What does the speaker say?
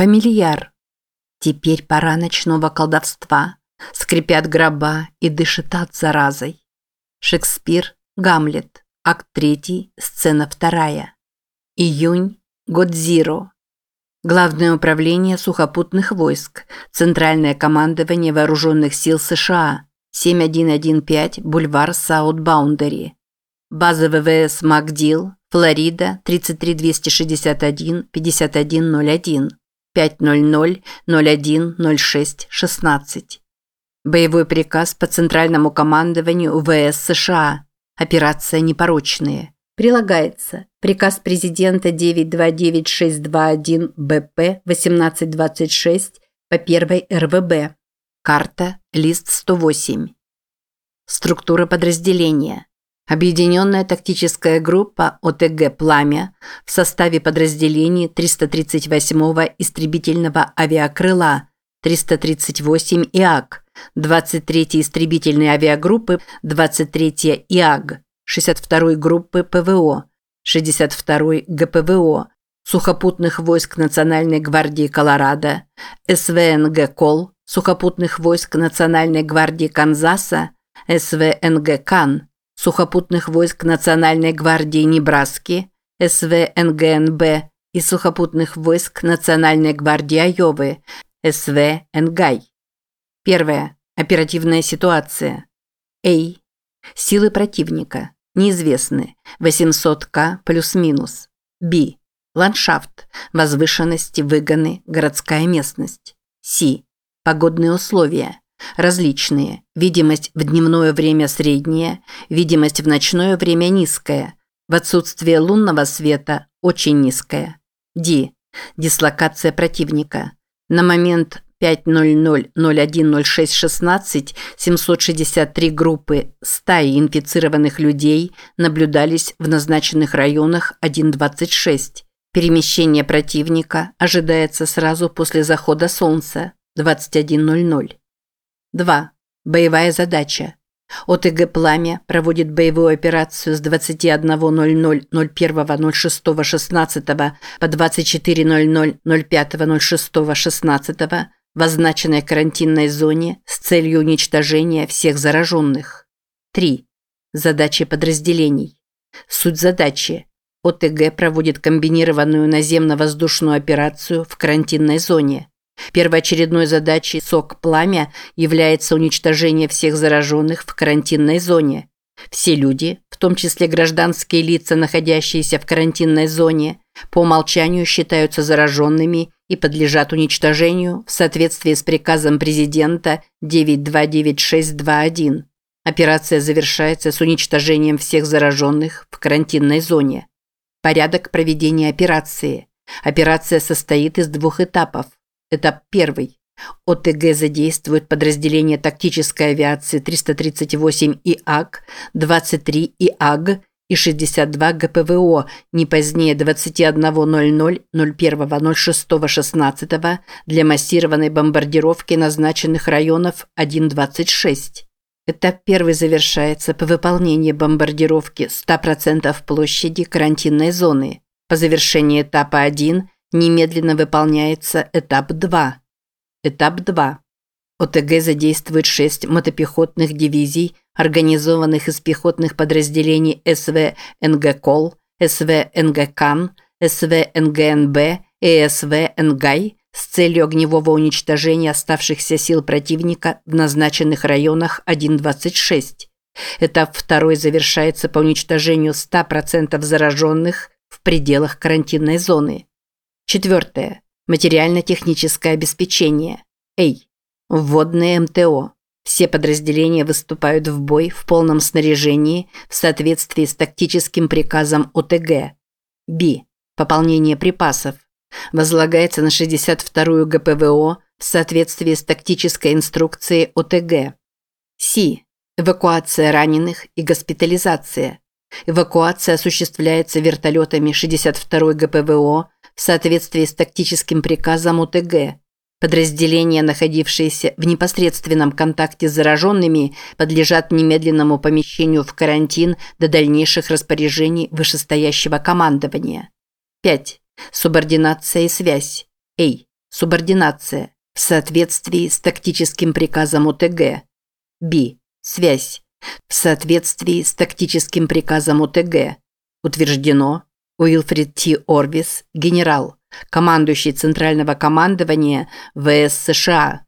Фамильяр. Теперь пора ночного колдовства. Скрипят гроба и дышит ад заразой. Шекспир, Гамлет. Акт 3, сцена 2. Июнь, год Zero. Главное управление сухопутных войск. Центральное командование вооруженных сил США. 7115 Бульвар South Boundary. База ВВС МакДил, Флорида, 33261 5101. 500-01-06-16. Боевой приказ по Центральному командованию ВС США. Операция «Непорочные». Прилагается приказ президента 929621-БП 1826 по 1 РВБ. Карта, лист 108. Структура подразделения. Объединенная тактическая группа ОТГ «Пламя» в составе подразделений 338-го истребительного авиакрыла, 338 ИАК, 23-й истребительной авиагруппы, 23-я ИАГ, 62-й группы ПВО, 62-й ГПВО, сухопутных войск Национальной гвардии Колорадо, СВНГ «Кол», сухопутных войск Национальной гвардии Канзаса, СВНГ «Кан», сухопутных войск Национальной гвардии Небраски, СВНГНБ и сухопутных войск Национальной гвардии Айовы, СВНГАЙ. Первое. Оперативная ситуация. А. Силы противника. Неизвестны. 800К плюс-минус. Б. Ландшафт. Возвышенности, выгоны, городская местность. С. Погодные условия. Различные. Видимость в дневное время средняя, видимость в ночное время низкая. В отсутствие лунного света очень низкая. Ди. Дислокация противника. На момент 5.00.01.06.16 763 группы стаи инфицированных людей наблюдались в назначенных районах 1.26. Перемещение противника ожидается сразу после захода солнца 21.00. 2. Боевая задача. ОТГ «Пламя» проводит боевую операцию с 21.00.01.06.16 по 24.00.05.06.16 в означенной карантинной зоне с целью уничтожения всех зараженных. 3. Задачи подразделений. Суть задачи. ОТГ проводит комбинированную наземно-воздушную операцию в карантинной зоне. Первоочередной задачей СОК «Пламя» является уничтожение всех зараженных в карантинной зоне. Все люди, в том числе гражданские лица, находящиеся в карантинной зоне, по умолчанию считаются зараженными и подлежат уничтожению в соответствии с приказом президента 929621. Операция завершается с уничтожением всех зараженных в карантинной зоне. Порядок проведения операции. Операция состоит из двух этапов. Этап первый. ОТГ задействует подразделение тактической авиации 338 ИАГ, 23 ИАГ и 62 ГПВО не позднее 21.00.01.06.16 для массированной бомбардировки назначенных районов 1.26. Этап первый завершается по выполнении бомбардировки 100% площади карантинной зоны. По завершении этапа 1 Немедленно выполняется этап 2. Этап 2. ОТГ задействует 6 мотопехотных дивизий, организованных из пехотных подразделений СВ НГКОЛ, СВ НГКАН, СВ НГНБ и СВ НГАЙ с целью огневого уничтожения оставшихся сил противника в назначенных районах 1.26. Этап второй завершается по уничтожению 100% зараженных в пределах карантинной зоны. Четвертое. Материально-техническое обеспечение. Эй. Вводные МТО. Все подразделения выступают в бой в полном снаряжении в соответствии с тактическим приказом ОТГ. Б. Пополнение припасов. Возлагается на 62-ю ГПВО в соответствии с тактической инструкцией ОТГ. С. Эвакуация раненых и госпитализация. Эвакуация осуществляется вертолетами 62-й ГПВО в соответствии с тактическим приказом ОТГ. Подразделения, находившиеся в непосредственном контакте с зараженными, подлежат немедленному помещению в карантин до дальнейших распоряжений вышестоящего командования. 5. Субординация и связь. Эй. Субординация. В соответствии с тактическим приказом ОТГ. Б. Связь. В соответствии с тактическим приказом ОТГ. Утверждено. Уилфрид Т. Орвис, генерал, командующий Центрального командования ВС США.